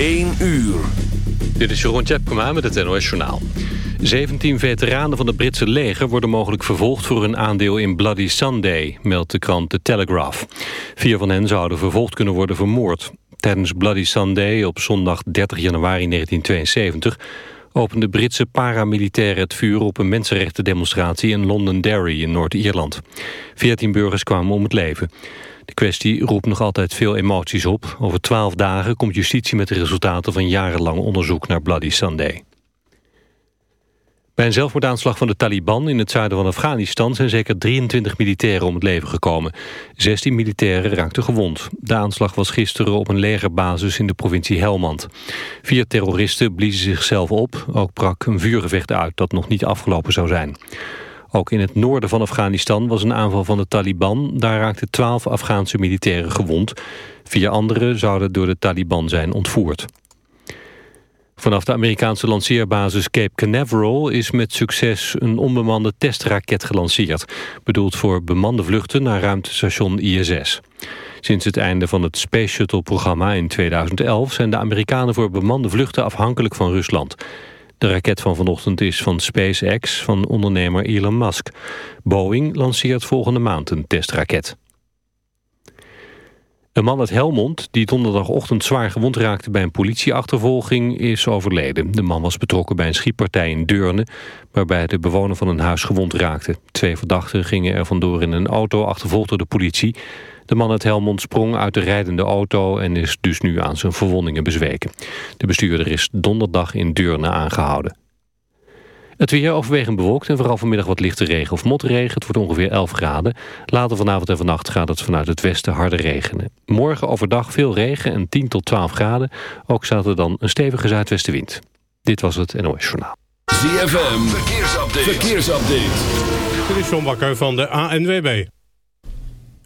1 uur. Dit is Jeroen Tjepkema met het NOS Journaal. 17 veteranen van het Britse leger worden mogelijk vervolgd... voor hun aandeel in Bloody Sunday, meldt de krant The Telegraph. Vier van hen zouden vervolgd kunnen worden vermoord. Tijdens Bloody Sunday op zondag 30 januari 1972... opende Britse paramilitairen het vuur op een mensenrechtendemonstratie... in Londonderry in Noord-Ierland. Veertien burgers kwamen om het leven. De kwestie roept nog altijd veel emoties op. Over twaalf dagen komt justitie met de resultaten van jarenlang onderzoek naar Bloody Sunday. Bij een zelfmoordaanslag van de Taliban in het zuiden van Afghanistan... zijn zeker 23 militairen om het leven gekomen. 16 militairen raakten gewond. De aanslag was gisteren op een legerbasis in de provincie Helmand. Vier terroristen bliezen zichzelf op. Ook brak een vuurgevecht uit dat nog niet afgelopen zou zijn. Ook in het noorden van Afghanistan was een aanval van de Taliban. Daar raakten 12 Afghaanse militairen gewond. Vier anderen zouden door de Taliban zijn ontvoerd. Vanaf de Amerikaanse lanceerbasis Cape Canaveral is met succes een onbemande testraket gelanceerd. Bedoeld voor bemande vluchten naar ruimtestation ISS. Sinds het einde van het Space Shuttle-programma in 2011 zijn de Amerikanen voor bemande vluchten afhankelijk van Rusland. De raket van vanochtend is van SpaceX van ondernemer Elon Musk. Boeing lanceert volgende maand een testraket. Een man uit Helmond, die donderdagochtend zwaar gewond raakte bij een politieachtervolging, is overleden. De man was betrokken bij een schietpartij in Deurne, waarbij de bewoner van een huis gewond raakte. Twee verdachten gingen er vandoor in een auto, achtervolgd door de politie. De man uit Helmond sprong uit de rijdende auto en is dus nu aan zijn verwondingen bezweken. De bestuurder is donderdag in Deurne aangehouden. Het weer overwegend bewolkt en vooral vanmiddag wat lichte regen of motregen. Het wordt ongeveer 11 graden. Later vanavond en vannacht gaat het vanuit het westen harder regenen. Morgen overdag veel regen en 10 tot 12 graden. Ook staat er dan een stevige zuidwestenwind. Dit was het NOS Journaal. ZFM, verkeersupdate. verkeersupdate. Dit is John Bakker van de ANWB.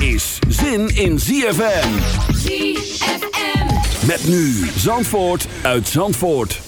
is zin in ZFM. ZFM. Met nu Zandvoort uit Zandvoort.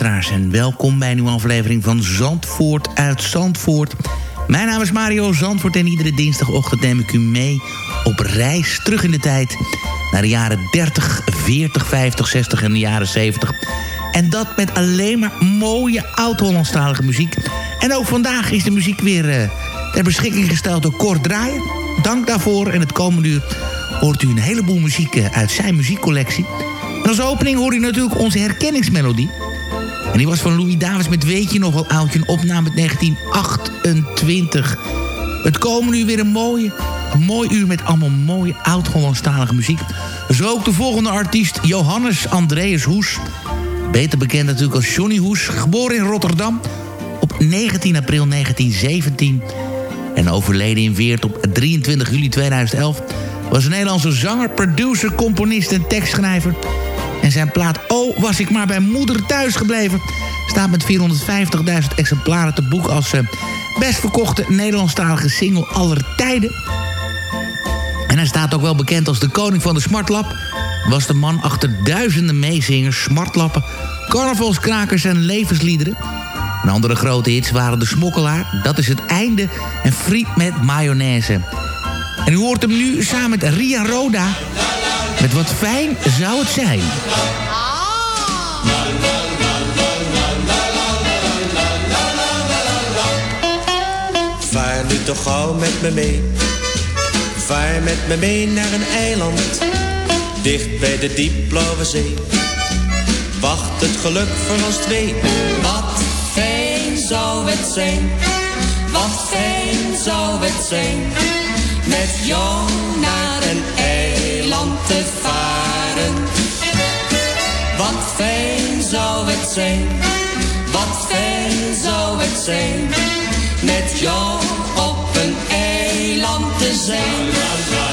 en welkom bij een nieuwe aflevering van Zandvoort uit Zandvoort. Mijn naam is Mario Zandvoort en iedere dinsdagochtend neem ik u mee op reis terug in de tijd naar de jaren 30, 40, 50, 60 en de jaren 70. En dat met alleen maar mooie oud-Hollandstalige muziek. En ook vandaag is de muziek weer eh, ter beschikking gesteld door Kort Draaien. Dank daarvoor en het komende uur hoort u een heleboel muziek eh, uit zijn muziekcollectie. En als opening hoor u natuurlijk onze herkenningsmelodie. En die was van Louis Davids met Weet je nog wel oudje, een opname uit 1928. Het komen nu weer een mooie, mooi uur met allemaal mooie oud-Hollandstalige muziek. Zo ook de volgende artiest, Johannes Andreas Hoes. Beter bekend natuurlijk als Johnny Hoes, geboren in Rotterdam op 19 april 1917... en overleden in Weert op 23 juli 2011... was een Nederlandse zanger, producer, componist en tekstschrijver. En zijn plaat Oh, was ik maar bij moeder thuis gebleven... staat met 450.000 exemplaren te boek als uh, best verkochte Nederlandstalige single aller tijden. En hij staat ook wel bekend als de koning van de smartlap. Was de man achter duizenden meezingers, smartlappen, carnavalskrakers en levensliederen. Een andere grote hits waren De Smokkelaar, Dat is het Einde en Friet met Mayonaise. En u hoort hem nu samen met Ria Roda met Wat Fijn Zou Het Zijn. Vaar nu toch gauw met me mee. Vaar met me mee naar een eiland. Dicht bij de diepblauwe zee. Wacht het geluk voor ons twee. Wat fijn zou het zijn, wat fijn zou het zijn, met jou naar een eiland te varen. Wat fijn zou het zijn, wat fijn zou het zijn, met jou op een eiland te zijn.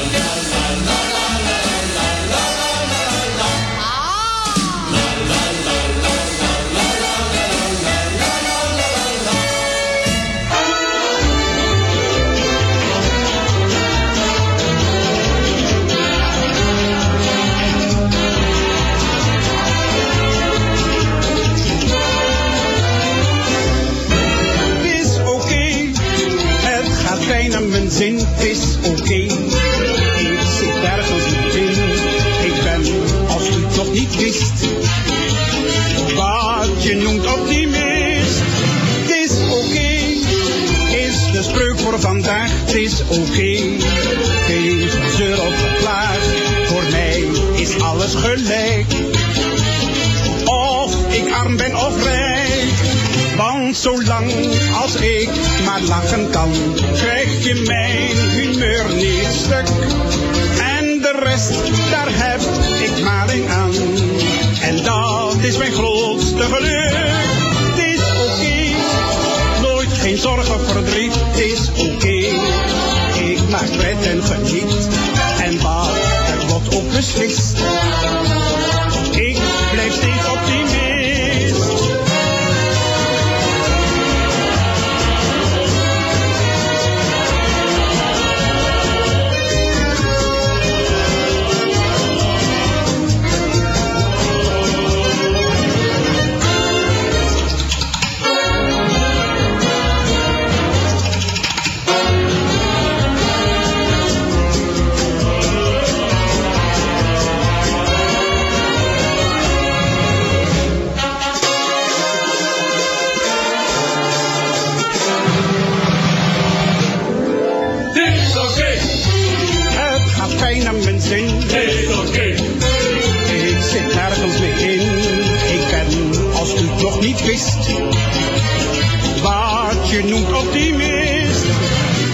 Het wat je noemt optimist.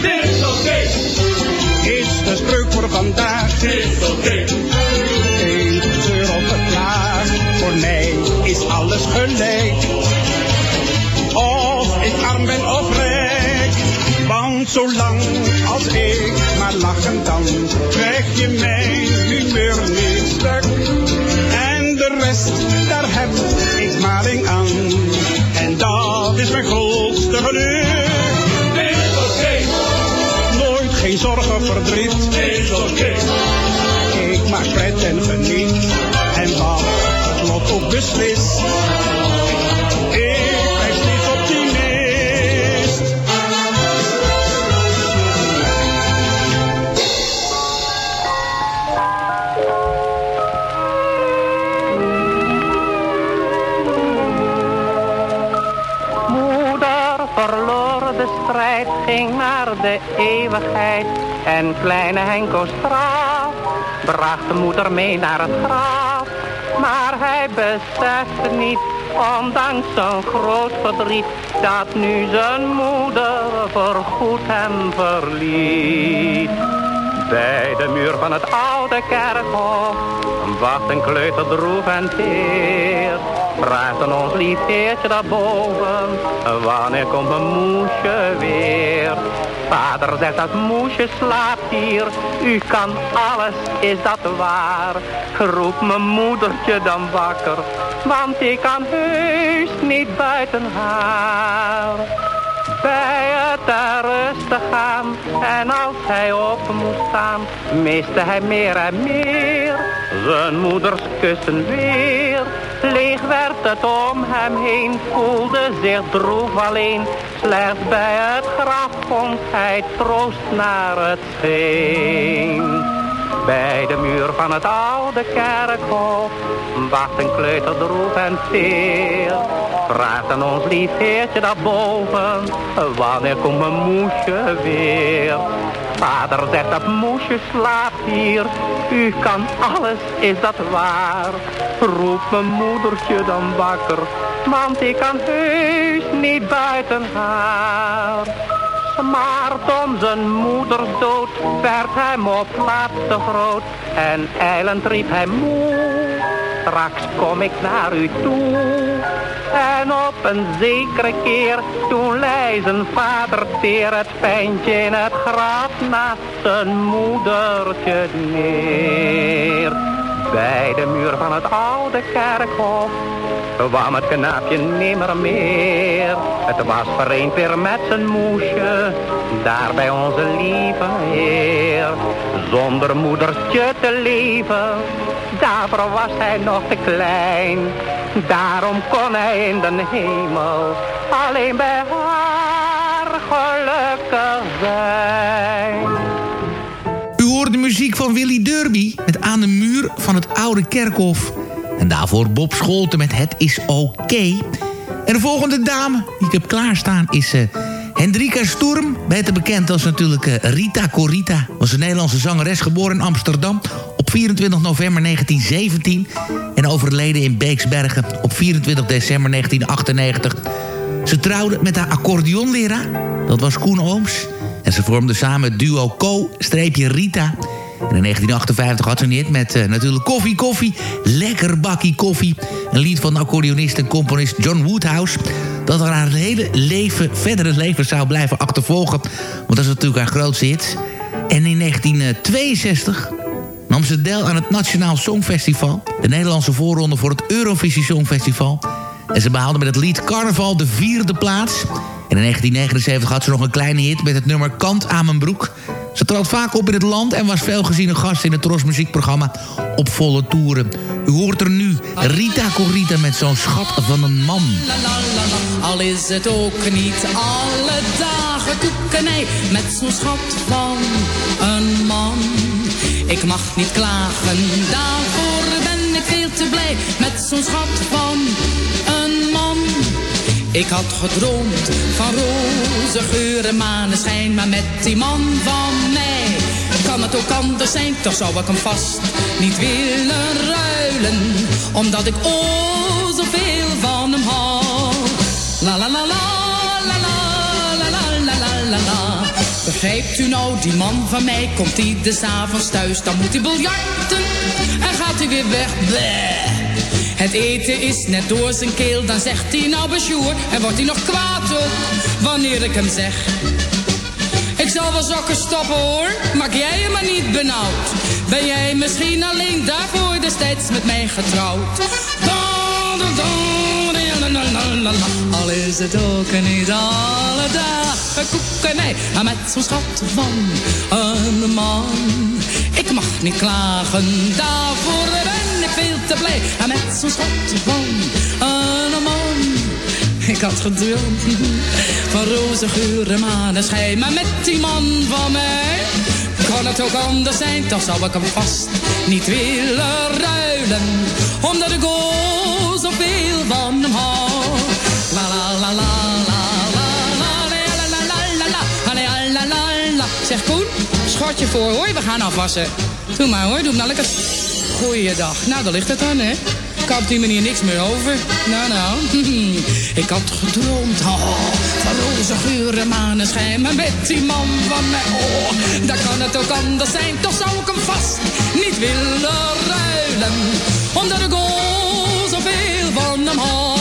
Dit is oké. Is de spreuk voor vandaag. Dit is oké. Geen gezeur of geklaag. Voor mij is alles gelijk. Of ik arm ben of rijk. Want zolang als ik maar lachen kan, krijg je mijn zorgen verdriet. Ik maak pret en geniet. En wat het lot ook beslist. Ik blijf optimist. Moeder verloor de strijd, ging de eeuwigheid. En kleine Henko Straat bracht de moeder mee naar het graf. Maar hij besefte niet, ondanks zijn groot verdriet, dat nu zijn moeder voorgoed hem verliet. Bij de muur van het oude kerkhof wacht een kleuter droef en teer. Aan ons lief heertje daarboven, wanneer komt mijn moesje weer? Vader zegt dat moesje slaapt hier, u kan alles, is dat waar? Roep mijn moedertje dan wakker, want ik kan heus niet buiten haar bij het daar rustig gaan. En als hij op moest staan, miste hij meer en meer. Zijn moeders kussen weer. Leeg werd het om hem heen, voelde zich droef alleen. Slechts bij het graf vond hij troost naar het scheen. Bij de muur van het oude kerkhof wacht een kleuter droef en teer. Vraagt aan ons lief heertje daarboven, wanneer komt mijn moesje weer? Vader zegt dat moesje slaapt hier, u kan alles, is dat waar? Roep mijn moedertje dan wakker, want ik kan heus niet buiten haar. Smart om zijn moeders dood werd hem op te groot en eilend riep hij moe. Straks kom ik naar u toe. En op een zekere keer, toen lei zijn vader teer het pijntje in het graf naast zijn moedertje neer. Bij de muur van het oude kerkhof kwam het knaapje nimmer meer. Het was vereend weer met zijn moesje, daar bij onze lieve Heer. Zonder moedertje te leven, daarvoor was hij nog te klein. Daarom kon hij in de hemel alleen bij haar gelukkig zijn. U hoort de muziek van Willy Derby met Aan de muur van het oude kerkhof. En daarvoor Bob Scholten met Het is oké. En de volgende dame die ik heb klaarstaan is uh, Hendrika Sturm. Beter bekend als natuurlijk uh, Rita Corita. Was een Nederlandse zangeres geboren in Amsterdam op 24 november 1917. En overleden in Beeksbergen op 24 december 1998. Ze trouwde met haar accordeonleraar. Dat was Koen Ooms. En ze vormden samen het duo Co-Rita... En in 1958 had ze een hit met uh, natuurlijk Koffie Koffie. Lekker bakkie koffie. Een lied van de accordeonist en componist John Woodhouse. Dat er haar hele leven, verdere leven zou blijven achtervolgen. Want dat is natuurlijk haar grootste hit. En in 1962 nam ze deel aan het Nationaal Songfestival. De Nederlandse voorronde voor het Eurovisie Songfestival. En ze behaalde met het lied Carnaval de vierde plaats. In 1979 had ze nog een kleine hit met het nummer Kant aan mijn broek. Ze trad vaak op in het land en was veel geziene gast in het Tros muziekprogramma op volle toeren. U hoort er nu Rita Corita met zo'n schat van een man. Al is het ook niet alle dagen koekenij met zo'n schat van een man. Ik mag niet klagen, daarvoor ben ik veel te blij met zo'n schat van een man. Ik had gedroomd van roze geuren, maneschijn, maar met die man van mij kan het ook anders zijn, toch zou ik hem vast niet willen ruilen, omdat ik oh zoveel van hem hou. La la la la, la la la la la la la. Begrijpt u nou, die man van mij komt ieders avonds thuis, dan moet hij biljarten en gaat hij weer weg. Bleh. Het eten is net door zijn keel, dan zegt hij nou besjoer. En wordt hij nog kwaad op, wanneer ik hem zeg. Ik zal wel zakken stoppen hoor, maak jij je maar niet benauwd. Ben jij misschien alleen daarvoor destijds met mij getrouwd? Al is het ook niet alle dagen koekenij, maar met zo'n schat van een man. Ik mag niet klagen, daarvoor te blij. En met zo'n schot van een man. Ik had geduld van roze geuren, maneschijn. Maar met die man van mij kan het ook anders zijn. Dan zou ik hem vast niet willen ruilen. Omdat ik al zoveel van hem hou. La la la la. Zeg Koen, schort je voor hoor, we gaan afwassen. Doe maar hoor, doe nou lekker. Goeiedag. Nou, daar ligt het dan, hè. Ik had die manier niks meer over. Nou, nou. Ik had gedroomd oh, van roze geuren, maneschijn. Maar met die man van mij, oh, daar kan het ook anders zijn. Toch zou ik hem vast niet willen ruilen. Omdat ik oh, zoveel van hem hou.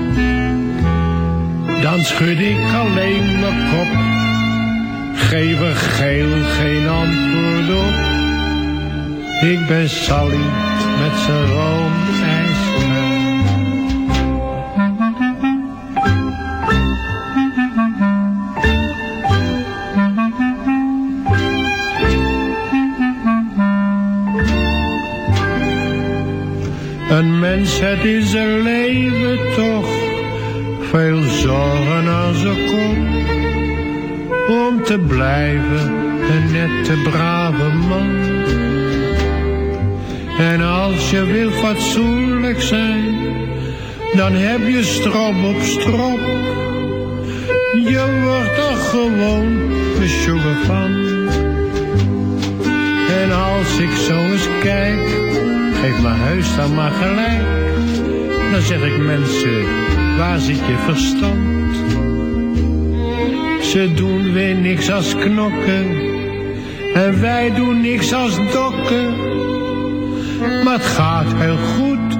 Dan schud ik alleen mijn kop, geef er geel geen antwoord op. Ik ben Sally met zijn roomijskraan. Een mens, het is een leven zorgen als een kop. Om te blijven een nette, brave man. En als je wil fatsoenlijk zijn, dan heb je strop op strop. Je wordt er gewoon besjoegen van. En als ik zo eens kijk, geef mijn huis dan maar gelijk. Dan zeg ik mensen, waar zit je verstand? Ze doen weer niks als knokken, en wij doen niks als dokken. Maar het gaat heel goed,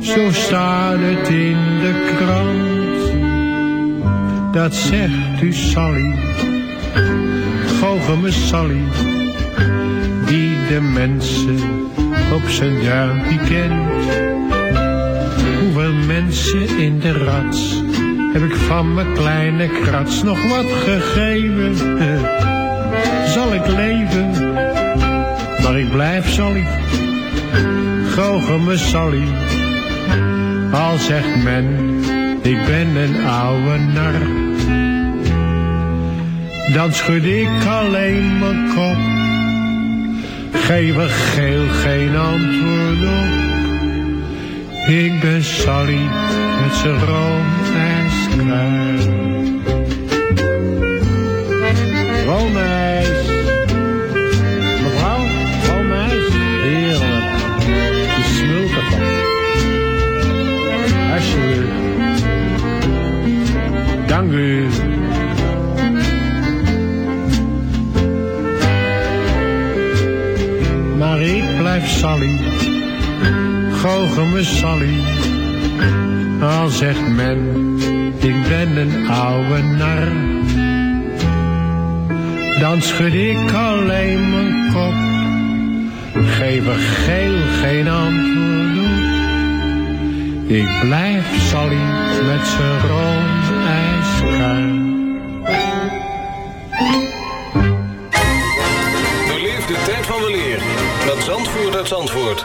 zo staat het in de krant. Dat zegt u Sally, goochel me Sally, die de mensen op zijn duimpje kent. Hoeveel mensen in de rats heb ik van mijn kleine krats nog wat gegeven? Zal ik leven, maar ik blijf Sally, goochel me Sally. Al zegt men, ik ben een oude nar. Dan schud ik alleen mijn kop geef er geel geen antwoord op. Ik ben Sally met zijn roomijskruis. Roomijs. Mevrouw, roomijs. Heerlijk. Die smult ervan. Alsjeblieft. Dank u. maar ik blijf Sally, goochel Sally. Al zegt men, ik ben een oude nar. Dan schud ik alleen mijn kop, geef er geel geen antwoord. Ik blijf Sally met zijn roomijskruis. Beleef de tijd van weleer met Zandvoort uit Zandvoort.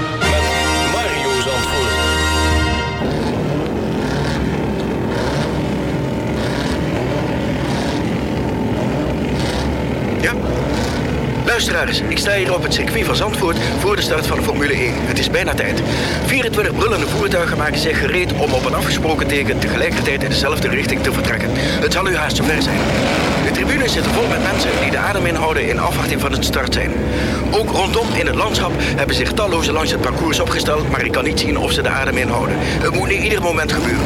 Ja. Luisteraars, ik sta hier op het circuit van Zandvoort voor de start van de Formule 1. Het is bijna tijd. 24 brullende voertuigen maken zich gereed om op een afgesproken teken tegelijkertijd in dezelfde richting te vertrekken. Het zal u haast zover zijn. De tribunes zitten vol met mensen die de adem inhouden in afwachting van het start zijn. Ook rondom in het landschap hebben zich talloze langs het parcours opgesteld, maar ik kan niet zien of ze de adem inhouden. Het moet nu ieder moment gebeuren.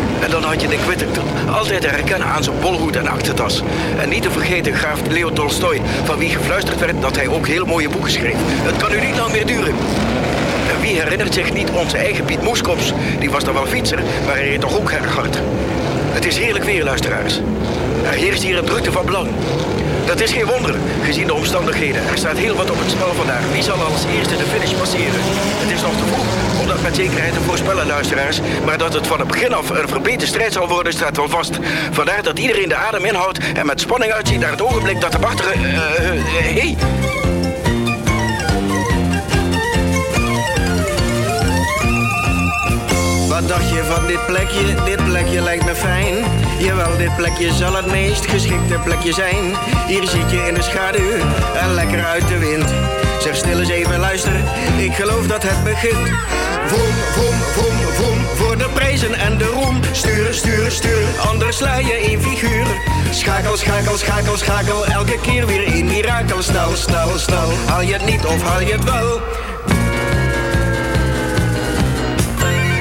En dan had je de Whittington. Altijd te herkennen aan zijn bolhoed en aktentas. En niet te vergeten graaf Leo Tolstoy, van wie gefluisterd werd dat hij ook heel mooie boeken schreef. Het kan nu niet lang meer duren. En wie herinnert zich niet onze eigen Piet Moeskops? Die was dan wel fietser, maar hij reed toch ook erg hard. Het is heerlijk weer, luisteraars. Er heerst hier een drukte van belang. Dat is geen wonder, gezien de omstandigheden. Er staat heel wat op het spel vandaag. Wie zal als eerste de finish passeren? Het is nog te vroeg om dat met zekerheid te voorspellen, luisteraars. Maar dat het van het begin af een verbeterde strijd zal worden, staat wel vast. Vandaar dat iedereen de adem inhoudt en met spanning uitziet naar het ogenblik dat de wachter... eh uh, hey, dacht je van dit plekje? Dit plekje lijkt me fijn. Jawel, dit plekje zal het meest geschikte plekje zijn. Hier zit je in de schaduw en lekker uit de wind. Zeg stil eens even luister, ik geloof dat het begint. Vroom, vroom, vroom, vroom, voor de prijzen en de roem. Stuur, stuur, stuur, anders sla je in figuur. Schakel, schakel, schakel, schakel, elke keer weer in mirakel. Snel, snel, snel, haal je het niet of haal je het wel?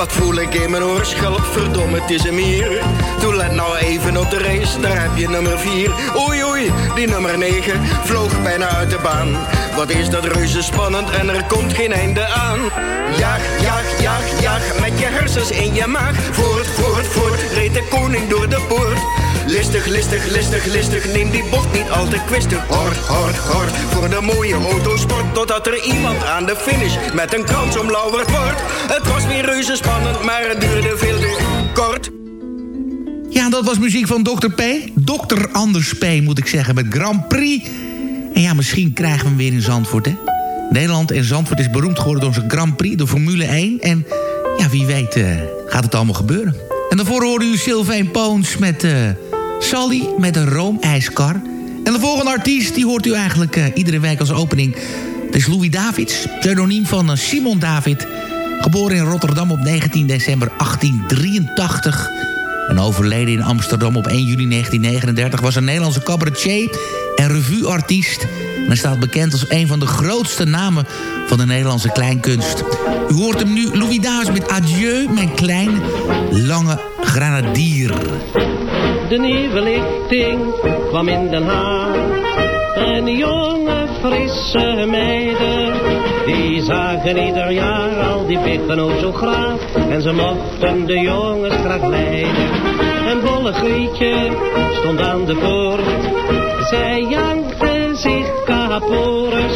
Wat voel ik in mijn oorschelp, verdomme, het is hem hier. Toen let nou even op de race, daar heb je nummer 4. Oei, oei, die nummer 9 vloog bijna uit de baan. Wat is dat reuze spannend en er komt geen einde aan. Jaag, jaag, jaag, jaag, met je hersens in je maag. Voort, voort, voort, reed de koning door de poort. Listig, listig, listig, listig, neem die bocht niet al te kwistig. Hort, hort, hort, voor de mooie autosport. Totdat er iemand aan de finish met een krans omlauwerd wordt. Het was weer reuze spannend, maar duurde veel kort. Ja, dat was muziek van Dr. P. Dr. Anders P, moet ik zeggen, met Grand Prix. En ja, misschien krijgen we hem weer in Zandvoort, hè. Nederland en Zandvoort is beroemd geworden door zijn Grand Prix, de Formule 1. En ja, wie weet uh, gaat het allemaal gebeuren. En daarvoor hoorde u Sylvain Poons met uh, Sally met een roomijskar. En de volgende artiest, die hoort u eigenlijk uh, iedere week als opening. Dat is Louis Davids, pseudoniem van Simon David. Geboren in Rotterdam op 19 december 1883... En overleden in Amsterdam op 1 juli 1939 was een Nederlandse cabaretier en revueartiest. En hij staat bekend als een van de grootste namen van de Nederlandse kleinkunst. U hoort hem nu, Louis Daas met Adieu, mijn kleine, lange granadier. De nieuwe lichting kwam in Den Haag. En jonge, frisse meiden, die zagen ieder jaar al die biggen zo graag. En ze mochten de jongens graag leiden. En bolle Grietje stond aan de poort. Zij jankte zich kaporis.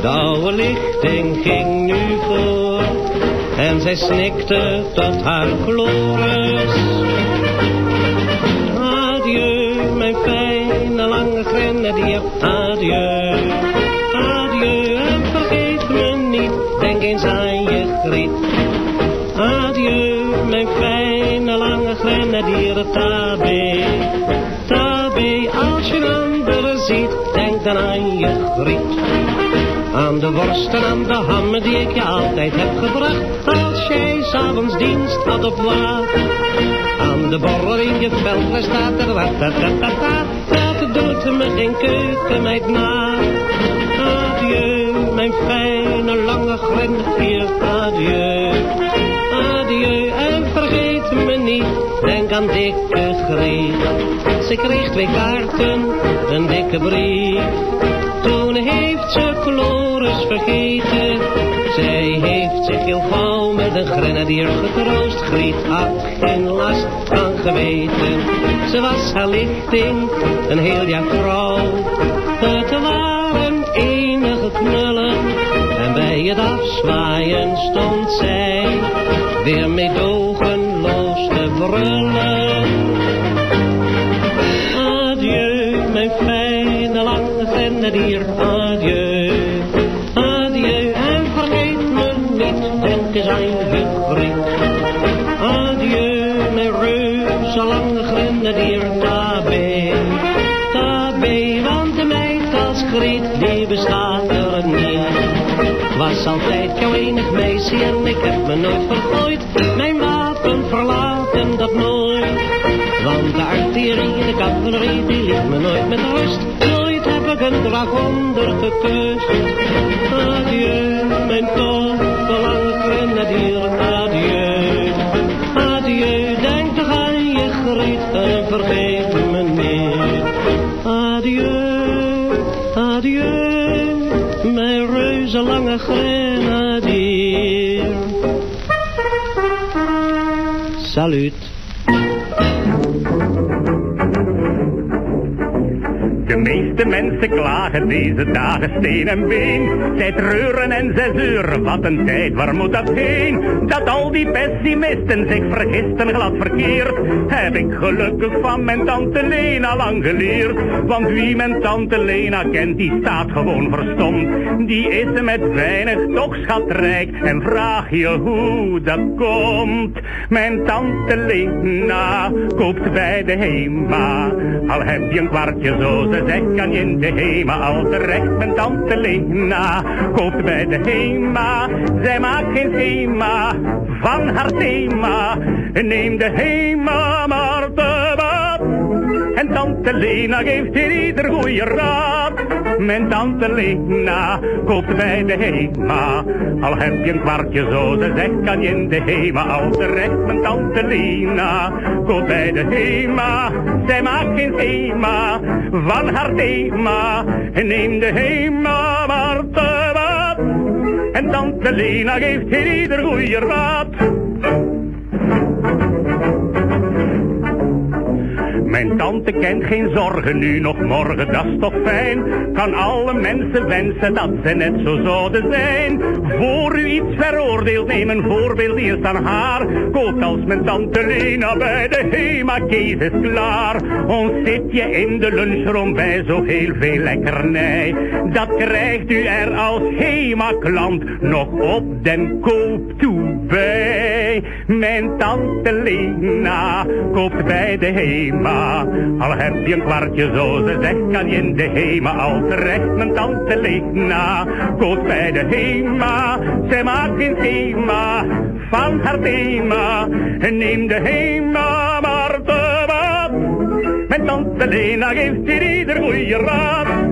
De oude lichting ging nu voor. En zij snikte tot haar glores. Adieu, mijn fijne lange grenadier. Adieu Adieu, mijn fijne lange grenadier. Tabé, tabé, als je een ander ziet, denk dan aan je griet. Aan de worst en aan de hammen die ik je altijd heb gebracht. Als jij s'avonds dienst had op water. Aan de borrel in je veld, staat er wat, ta, ta, ta, ta. Dat doet me geen keukenmeid na. Adieu, mijn fijne lange grenadier, adieu. Adieu en vergeet me niet, denk aan dikke Griet. Ze kreeg twee kaarten, een dikke brief. Toen heeft ze Chloris vergeten. Zij heeft zich heel gauw met een grenadier getroost. Griet had geen last van geweten. Ze was haar lichting, een heel jaar trouw. Het afzwaaien stond zij weer meedogenloos te brullen. Adieu, mijn fijne lange adieu. Adieu, Was altijd jouw enig meisje en ik heb me nooit vergooid. Mijn wapen verlaten dat nooit. Want de artillerie, de cavalerie, die liet me nooit met rust. Nooit heb ik een dragonder gekust. Adieu, mijn toffe lange grenadier, adieu. Adieu, denk toch aan je griet en vergeet me niet. Adieu, adieu, mijn reuze lange grenadier. Salut. De mensen klagen deze dagen steen en been. Zij treuren en zij zeuren, wat een tijd, waar moet dat heen? Dat al die pessimisten zich vergisten glad verkeerd. Heb ik gelukkig van mijn tante Lena lang geleerd. Want wie mijn tante Lena kent, die staat gewoon verstomd. Die is met weinig toch schatrijk. En vraag je hoe dat komt. Mijn tante Lena koopt bij de HEMA. Al heb je een kwartje zo, ze zegt, je in de HEMA al terecht. Mijn tante Lena koopt bij de HEMA. Zij maakt geen schema van haar thema. Neem de HEMA maar te baat. En tante Lena geeft hier goede raad. Mijn tante Lena koopt bij de HEMA. Al heb je een kwartje zo, ze zegt, kan je in de HEMA al terecht. Mijn tante Lena koopt bij de HEMA. Zij maakt geen schema van haar thema. Neem de HEMA maar te wat. En tante Lena geeft ieder goede raad. Mijn tante kent geen zorgen nu nog morgen, dat is toch fijn. Kan alle mensen wensen dat ze net zo zouden zijn. Voor u iets veroordeelt, neem een voorbeeld eerst aan haar. Koopt als mijn tante Lena bij de Hema, Kees is klaar. Ons zit je in de lunchroom bij zo heel veel lekkernij. Dat krijgt u er als Hema-klant nog op den koop toe bij. Mijn tante Lena koopt bij de Hema. Al heb je een kwartje zo, ze zegt, kan je in de Hema al terecht. Mijn tante Lena koopt bij de Hema. Zij maakt geen thema van haar thema. En neem de Hema maar te wat. Mijn tante Lena geeft hier ieder goede raad.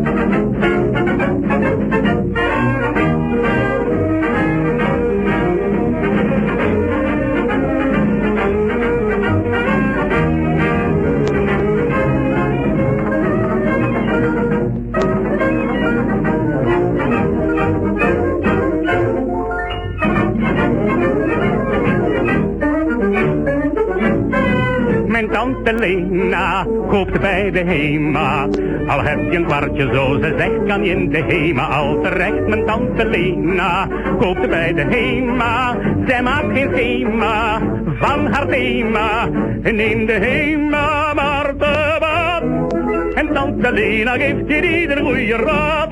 Je een kwartje zo, ze zegt, kan in de Hema al terecht. Mijn tante Lena koopt bij de Hema. Zij maakt geen schema van haar thema. Neem de Hema maar te wat. En tante Lena geeft je ieder goede raad.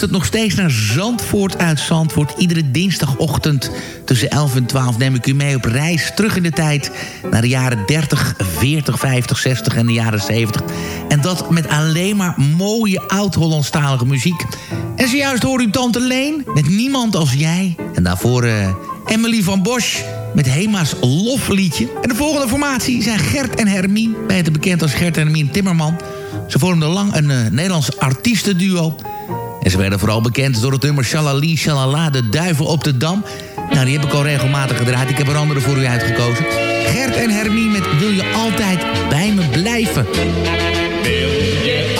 Luistert nog steeds naar Zandvoort uit Zandvoort. Iedere dinsdagochtend tussen 11 en 12 neem ik u mee op reis terug in de tijd... naar de jaren 30, 40, 50, 60 en de jaren 70. En dat met alleen maar mooie oud-Hollandstalige muziek. En zojuist hoor u Tante Leen met Niemand als Jij. En daarvoor eh, Emily van Bosch met Hema's Lofliedje. En de volgende formatie zijn Gert en Hermien. Beter bekend als Gert en Hermien Timmerman. Ze vormden lang een eh, Nederlands artiestenduo... En ze werden vooral bekend door het nummer Shalali Shalala, de duivel op de dam. Nou, die heb ik al regelmatig gedraaid. Ik heb er andere voor u uitgekozen. Gert en Hermie met Wil je altijd bij me blijven? Wil je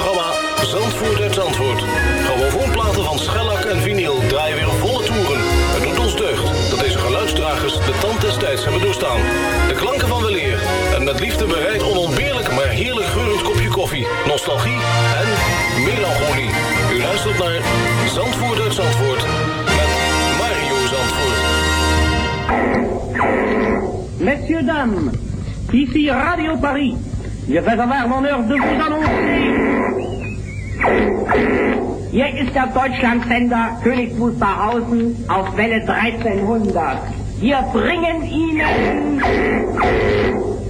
tijds hebben doorstaan. De klanken van weleer en met liefde bereid onontbeerlijk maar heerlijk geurend kopje koffie, nostalgie en melancholie. U luistert naar Zandvoort uit Zandvoort met Mario Zandvoort. Messieurs, dames, ici Radio Paris. Je vais avoir l'honneur de vous annoncer. Hier ist der Deutschlandsender König Wusterhausen auf Welle 1300. Wir bringen Ihnen...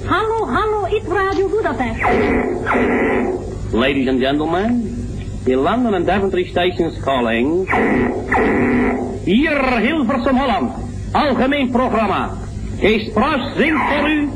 Hallo, hallo, ik Radio Budapest. Ladies and gentlemen, the London and Daventry stations calling. Hier Hilversum Holland, algemeen programma. Kees Pras zingt voor u.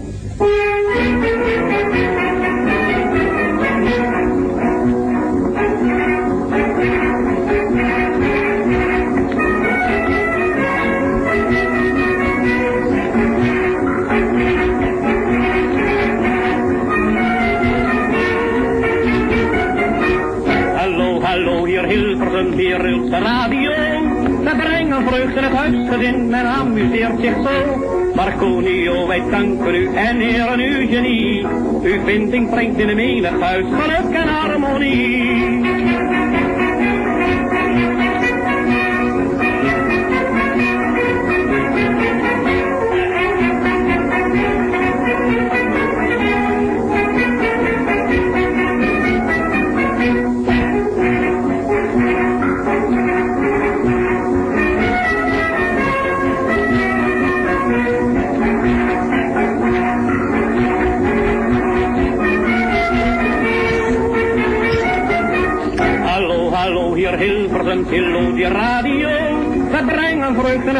Hier is de radio. Brengen vreugde het huisgezin, men amuseert zich zo. Marconio, wij danken u en heren uw genie. Uw vinding brengt in een menig huis geluk en harmonie.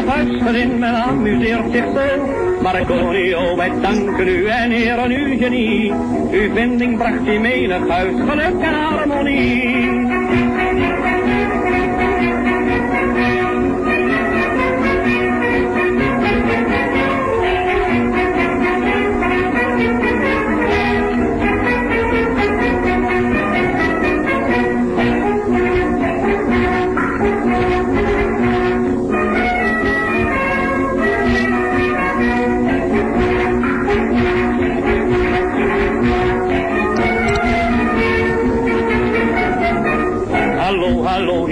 Vreugde in men amuseert zich zo. Marconio, wij danken u en heren uw genie. Uw vinding bracht in menig huis geluk en harmonie.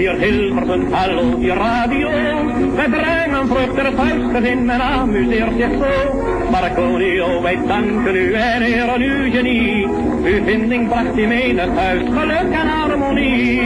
Hier Hilversum, hallo, hier radio. Wij brengen vrucht het huisgezin en amuseert zich zo. Marconio, wij danken u en heren uw genie. Uw vinding bracht in menig huis geluk en harmonie.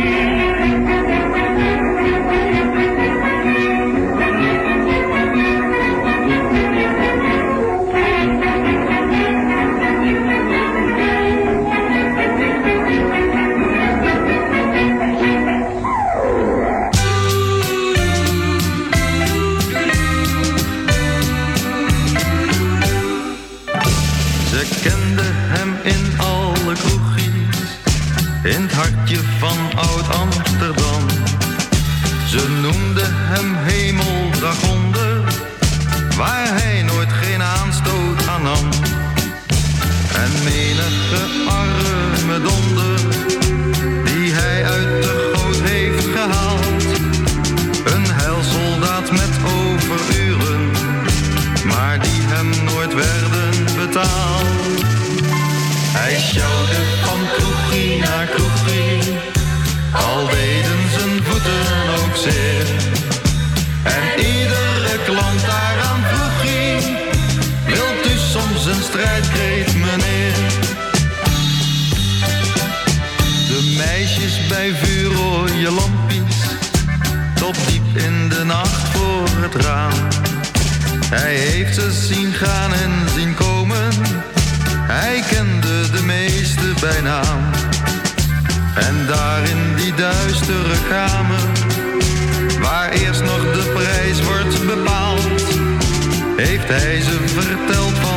Hij ze verteld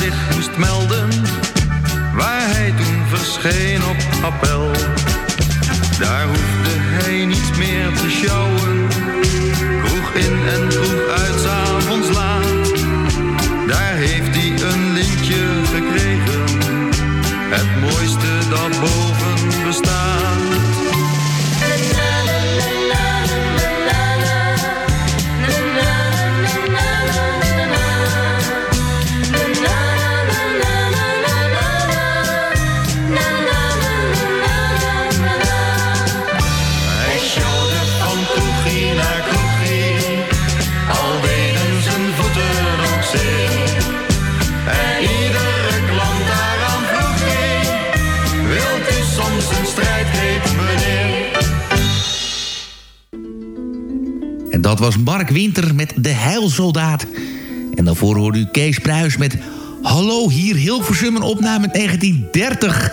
zich moest melden, waar hij toen verscheen op appel. Daar hoefde hij niet meer te sjouwen, kroeg in en dat was Mark Winter met De Heilsoldaat. En daarvoor hoorde u Kees Pruis met Hallo, hier Hilversum, een opname uit 1930.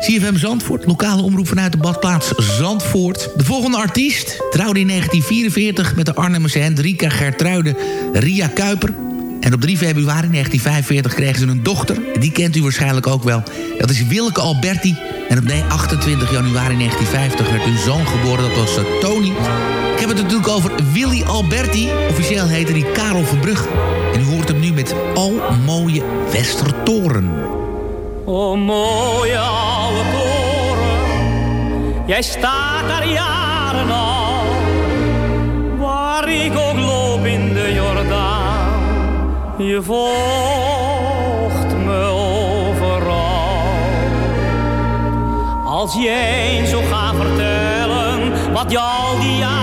CFM Zandvoort, lokale omroep vanuit de badplaats Zandvoort. De volgende artiest trouwde in 1944 met de Arnhemse Hendrika Gertruide Ria Kuiper. En op 3 februari 1945 kregen ze een dochter. Die kent u waarschijnlijk ook wel. Dat is Willeke Alberti. En op nee, 28 januari 1950 werd hun zoon geboren. Dat was eh, Tony. Ik heb het natuurlijk over Willy Alberti. Officieel heette hij Karel Verbrugge. En u hoort hem nu met Al Mooie Westertoren. O mooie oude toren, jij staat daar jaren al. Waar ik ook je volgt me overal. Als jij eens zou gaan vertellen, wat je al die jaren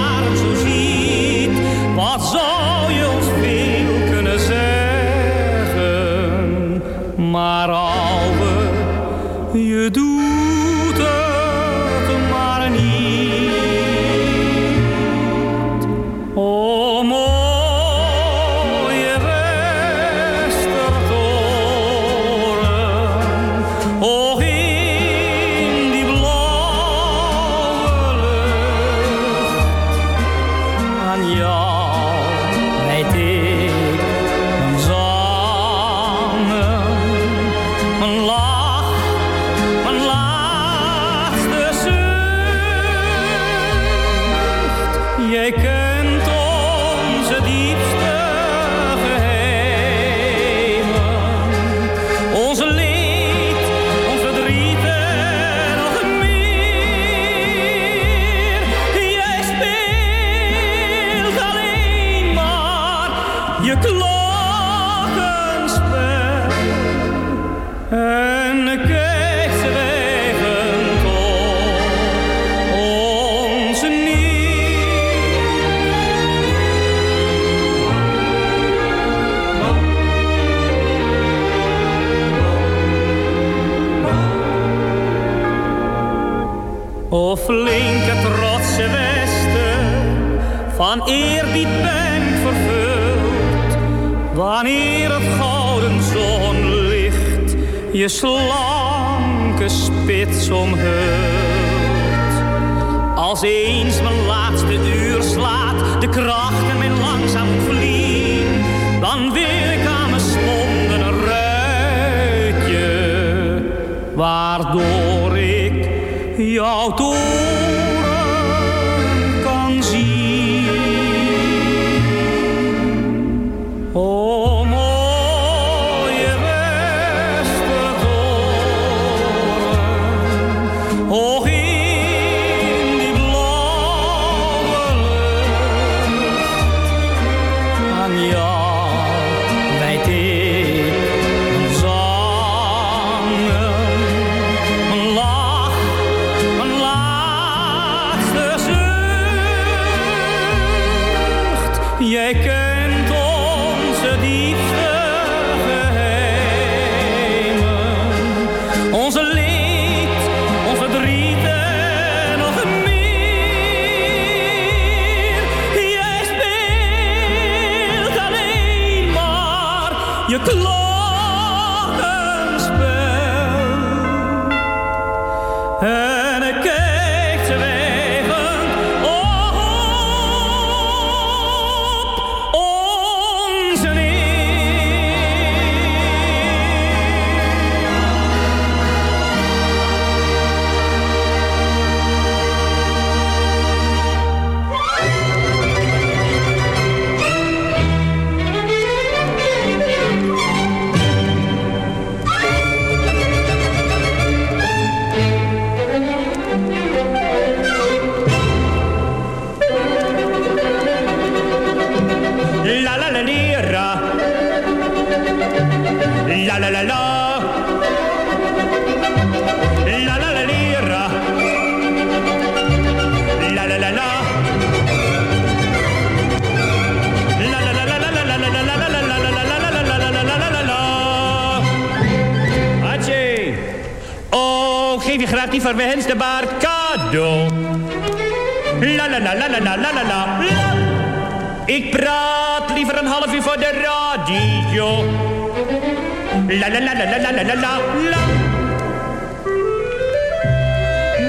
La la la la la la la la la.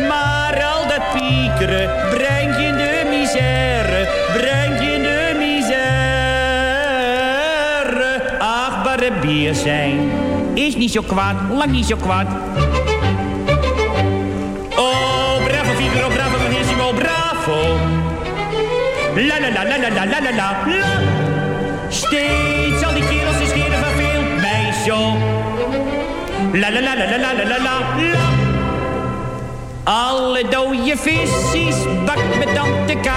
Maar al dat piekeren brengt je de misère, brengt je de misère. Achtbare bier zijn is niet zo kwaad, lang niet zo kwaad. Oh, bravo Figaro, bravo Benissimo, bravo. La la la la la la la la La la la la la la la la la. Alle dode visies bakt met tante K.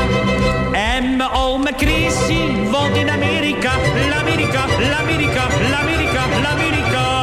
En mijn oma Chrissy woont in Amerika. L'Amerika, l'Amerika, l'Amerika, l'Amerika.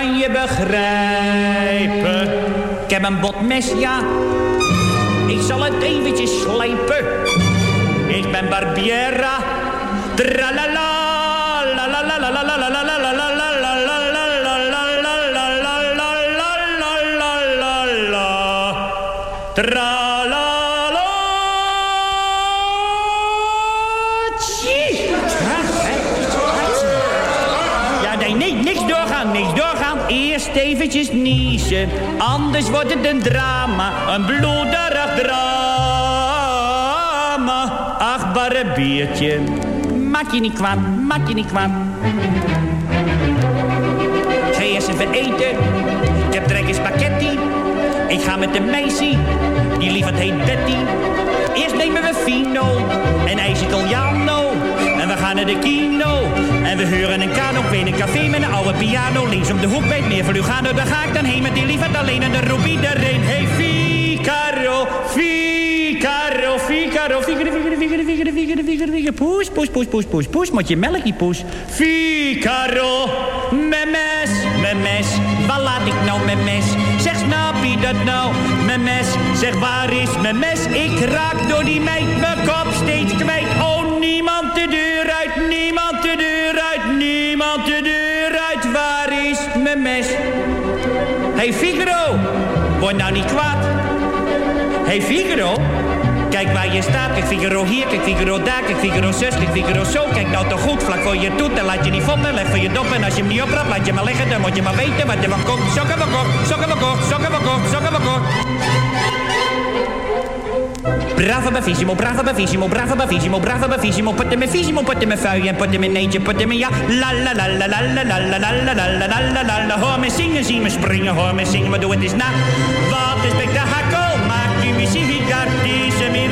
kan je begrijpen. Ik heb een botmes, ja. Ik zal het eventjes slijpen. Ik ben Barbiera. Tralala. Ja, nee, niks doorgaan, niks doorgaan. Eerst eventjes niezen, anders wordt het een drama. Een bloederig drama. Achtbare biertje, maak je niet kwaad, maak je niet kwaad. Ga eerst even eten, ik heb trek spaghetti. Ik ga met de meisje, die lief het heet Betty. Eerst nemen we Fino en ijs Italiano. Gaan naar de kino. En we huren een kano in een café met een oude piano. Links om de hoek bij het meer van Lugano. Daar ga ik dan heen met die lief het alleen en de roep iedereen. Hey Figaro, Figaro, Figaro, Figaro, Figaro, Figaro, Figaro, Figaro, Figaro. Poes, poes, poes, poes, poes, poes. Moet je melk die poes. Figaro, mijn mes, mijn mes. Waar laat ik nou mijn mes? Zeg, snap je dat nou? Mijn mes, zeg, waar is mijn mes? Ik raak door die meid mijn kop steeds kwijt. Oh, niemand de deur uit, niemand de deur uit. Waar is mijn mes? Hey Figaro, word nou niet kwaad. Hey Figaro, kijk waar je staat. Kijk Figaro hier, kijk Figaro daar, kijk Figaro zus, kijk Figaro zo. Kijk nou toch goed, vlak voor je toet. En laat je niet vonden, leg voor je dop. En als je hem niet oprapt, laat je maar liggen. Dan moet je maar weten wat er van komt. Sokken we kort, sokken we kort, sokken we kort, sokken we. Bravo bravissimo, bravo bravissimo, bravo bravissimo, bravo bravissimo. Hem in fui en put hem in eentje, put hem in ja. La la la la la la la la la la la la la la. Hoor me zingen, zie me springen, hoor me zingen, maar doe het eens na. Wat is spektakel, maakt u muziek, die is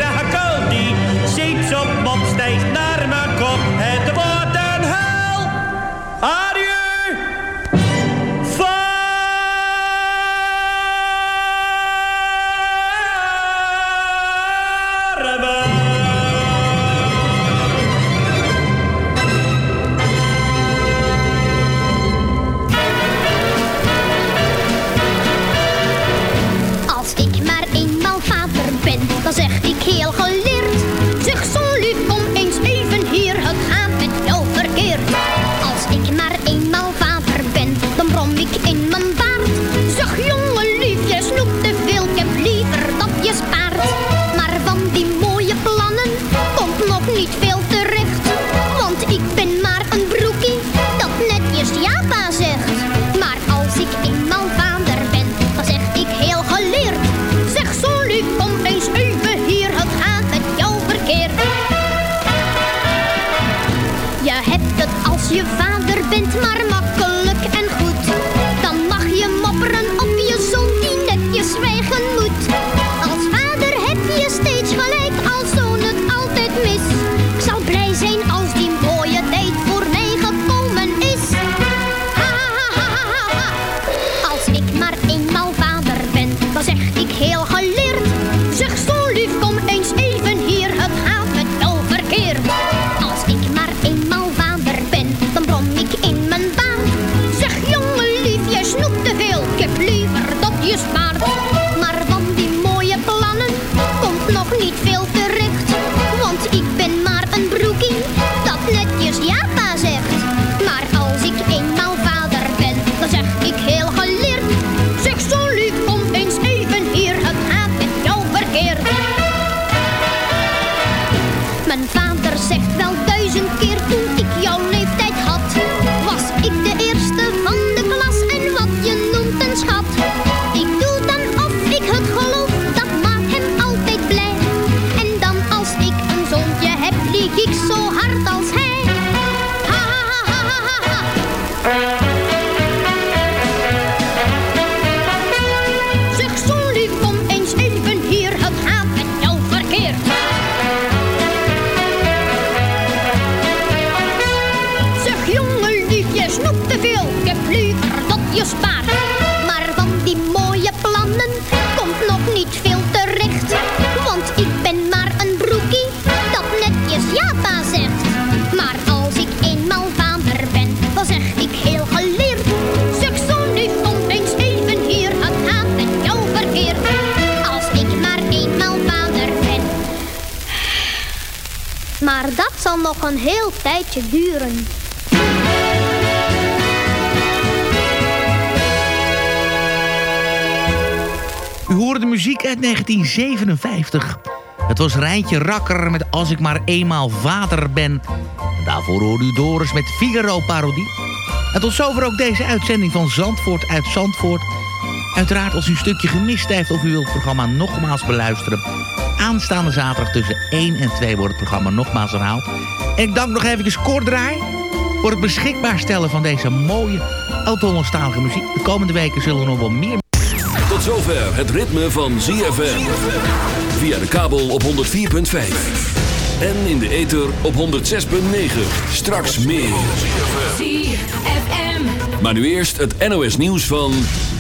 zegt wel duizend keer toen ik jouw leeftijd nog een heel tijdje duren. U hoorde de muziek uit 1957. Het was Rijntje Rakker met Als ik maar eenmaal vader ben. En daarvoor hoorde u Doris met Figaro-parodie. En tot zover ook deze uitzending van Zandvoort uit Zandvoort. Uiteraard als u een stukje gemist heeft of u wilt het programma nogmaals beluisteren. Aanstaande zaterdag tussen 1 en 2 wordt het programma nogmaals herhaald. En ik dank nog even Koordraai voor het beschikbaar stellen van deze mooie oud-Hollandstalige muziek. De komende weken zullen we nog wel meer... Tot zover het ritme van ZFM. Via de kabel op 104.5. En in de ether op 106.9. Straks meer. ZFM. Maar nu eerst het NOS nieuws van...